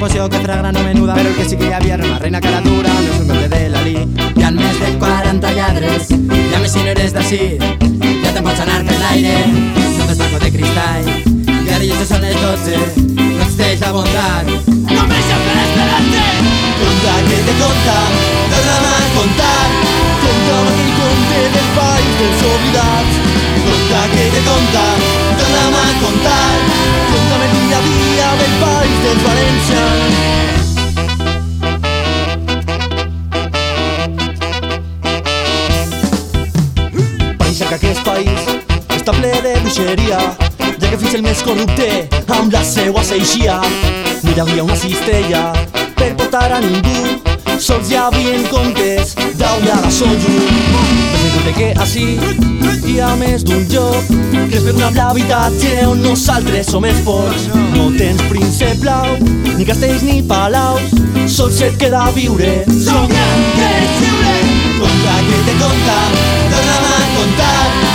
poció que gran o menuda. Però el que sí que hi havia era una reina cara dura no és un conte de l'Ali hi ha més de 40 lladres hi ha més cineres d'ací ja te'n pots anar per l'aire no t'es blanco de cristall i ara ja són les 12 no existeix la bondat no me per esperarte conta que te conta torna'm a contar. Conta'm aquell conte del país dels oblidats conta que te conta torna'm a contar dels valencians que aquest país està ple de bruixeria ja que fins el més corrupte amb la seua seixia. No hi havia una cistella per portar a ningú sols hi havia contes d'aulla la sol de que així hi ha més d'un lloc que és per un habitatge on nosaltres som els pocs no tens príncep blau ni castells ni palaus sols et queda viure. Somiant que ets lliure conta que te conta torna'm a contar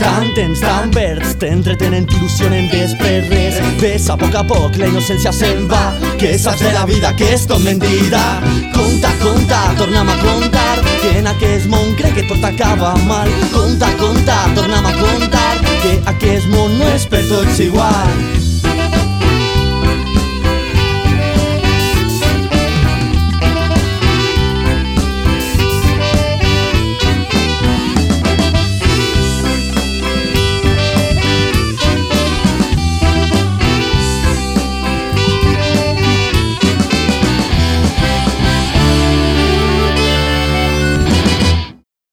Tant tens, tant perds, t'entretenen, t'il·lusionen després res Ves a poc a poc, la innocència se'n va. Que saps de la vida que és tot mentida. Conta, conta, torna'm a contar Que en aquest món crec que tot acaba mal. Conta, conta, torna'm a contar Que aquest món no és per tots igual